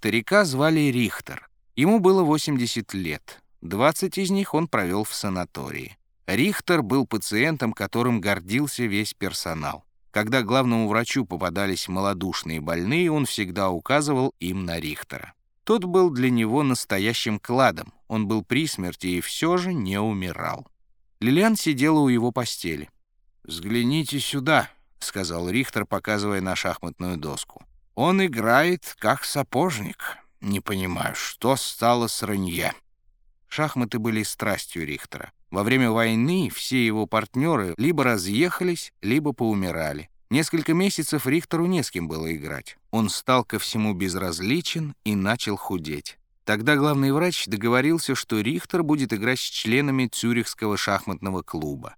Старика звали Рихтер. Ему было 80 лет. 20 из них он провел в санатории. Рихтер был пациентом, которым гордился весь персонал. Когда главному врачу попадались малодушные больные, он всегда указывал им на Рихтера. Тот был для него настоящим кладом. Он был при смерти и все же не умирал. Лилиан сидела у его постели. «Взгляните сюда», — сказал Рихтер, показывая на шахматную доску. «Он играет как сапожник. Не понимаю, что стало с Ранье». Шахматы были страстью Рихтера. Во время войны все его партнеры либо разъехались, либо поумирали. Несколько месяцев Рихтеру не с кем было играть. Он стал ко всему безразличен и начал худеть. Тогда главный врач договорился, что Рихтер будет играть с членами Цюрихского шахматного клуба.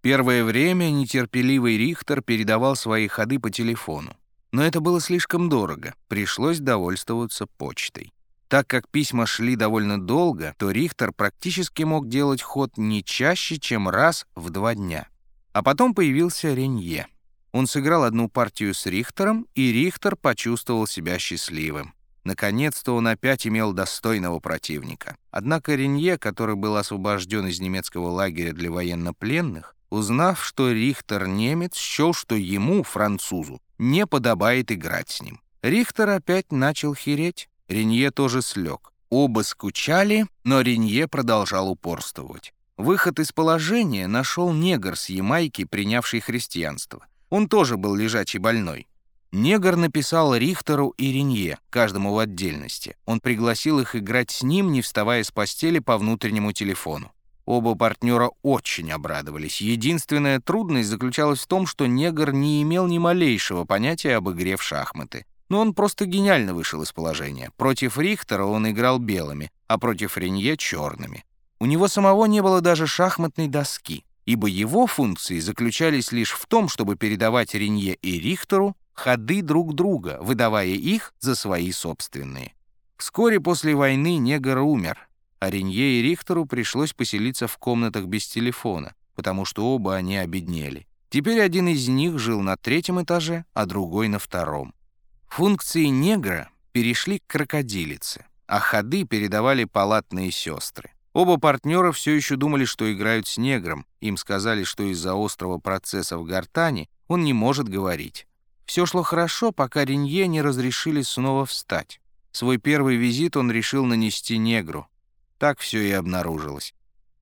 Первое время нетерпеливый Рихтер передавал свои ходы по телефону. Но это было слишком дорого, пришлось довольствоваться почтой. Так как письма шли довольно долго, то Рихтер практически мог делать ход не чаще, чем раз в два дня. А потом появился Ренье. Он сыграл одну партию с Рихтером, и Рихтер почувствовал себя счастливым. Наконец-то он опять имел достойного противника. Однако Ренье, который был освобожден из немецкого лагеря для военнопленных, узнав, что Рихтер немец, счел, что ему, французу, не подобает играть с ним. Рихтер опять начал хереть. Ренье тоже слег. Оба скучали, но Ренье продолжал упорствовать. Выход из положения нашел негр с Ямайки, принявший христианство. Он тоже был лежачий больной. Негр написал Рихтеру и Ренье, каждому в отдельности. Он пригласил их играть с ним, не вставая с постели по внутреннему телефону. Оба партнера очень обрадовались. Единственная трудность заключалась в том, что негр не имел ни малейшего понятия об игре в шахматы. Но он просто гениально вышел из положения. Против Рихтера он играл белыми, а против Ренье — черными. У него самого не было даже шахматной доски ибо его функции заключались лишь в том, чтобы передавать Ренье и Рихтеру ходы друг друга, выдавая их за свои собственные. Вскоре после войны негр умер, а Ренье и Рихтеру пришлось поселиться в комнатах без телефона, потому что оба они обеднели. Теперь один из них жил на третьем этаже, а другой на втором. Функции негра перешли к крокодилице, а ходы передавали палатные сестры. Оба партнера все еще думали, что играют с негром. Им сказали, что из-за острого процесса в гортани он не может говорить. Все шло хорошо, пока Ренье не разрешили снова встать. Свой первый визит он решил нанести негру. Так все и обнаружилось.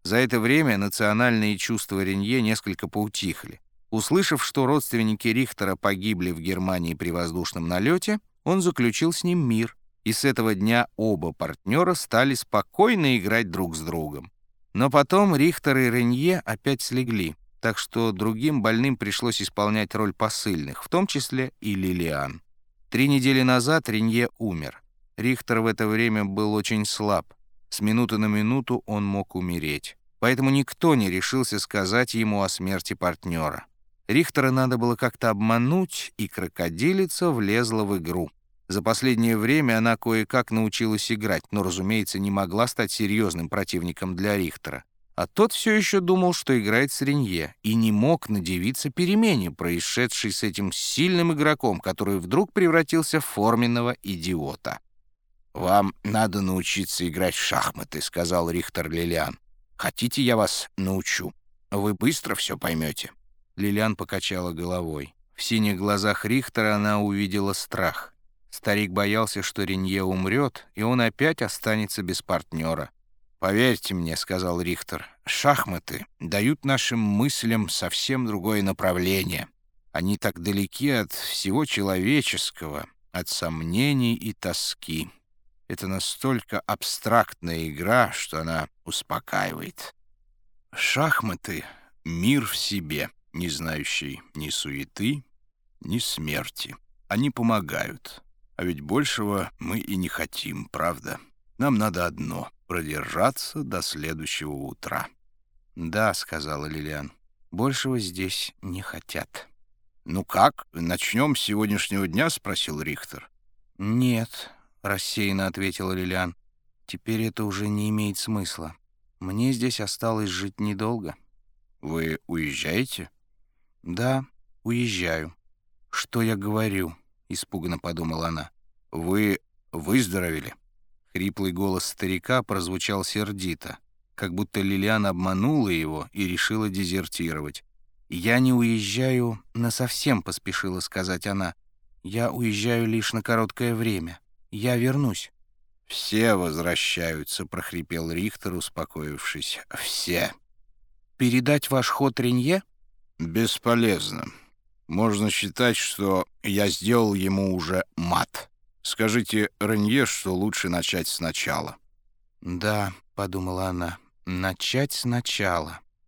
За это время национальные чувства Ренье несколько поутихли. Услышав, что родственники Рихтера погибли в Германии при воздушном налете, он заключил с ним мир — и с этого дня оба партнера стали спокойно играть друг с другом. Но потом Рихтер и Ренье опять слегли, так что другим больным пришлось исполнять роль посыльных, в том числе и Лилиан. Три недели назад Ренье умер. Рихтер в это время был очень слаб. С минуты на минуту он мог умереть. Поэтому никто не решился сказать ему о смерти партнера. Рихтера надо было как-то обмануть, и крокодилица влезла в игру. За последнее время она кое-как научилась играть, но, разумеется, не могла стать серьезным противником для Рихтера. А тот все еще думал, что играет с Ренье, и не мог надевиться перемене, происшедшей с этим сильным игроком, который вдруг превратился в форменного идиота. «Вам надо научиться играть в шахматы», — сказал Рихтер Лилиан. «Хотите, я вас научу? Вы быстро все поймете». Лилиан покачала головой. В синих глазах Рихтера она увидела страх. Старик боялся, что Ренье умрет, и он опять останется без партнера. «Поверьте мне», — сказал Рихтер, — «шахматы дают нашим мыслям совсем другое направление. Они так далеки от всего человеческого, от сомнений и тоски. Это настолько абстрактная игра, что она успокаивает. Шахматы — мир в себе, не знающий ни суеты, ни смерти. Они помогают». А ведь большего мы и не хотим, правда? Нам надо одно — продержаться до следующего утра. «Да», — сказала Лилиан, — «большего здесь не хотят». «Ну как, начнем с сегодняшнего дня?» — спросил Рихтер. «Нет», — рассеянно ответила Лилиан. «Теперь это уже не имеет смысла. Мне здесь осталось жить недолго». «Вы уезжаете?» «Да, уезжаю. Что я говорю?» испуганно подумала она. «Вы... вы выздоровели?» Хриплый голос старика прозвучал сердито, как будто Лилиан обманула его и решила дезертировать. «Я не уезжаю насовсем», — поспешила сказать она. «Я уезжаю лишь на короткое время. Я вернусь». «Все возвращаются», — прохрипел Рихтер, успокоившись. «Все». «Передать ваш ход Ренье?» «Бесполезно. Можно считать, что я сделал ему уже мат. Скажите Ренье, что лучше начать сначала». «Да», — подумала она, — «начать сначала».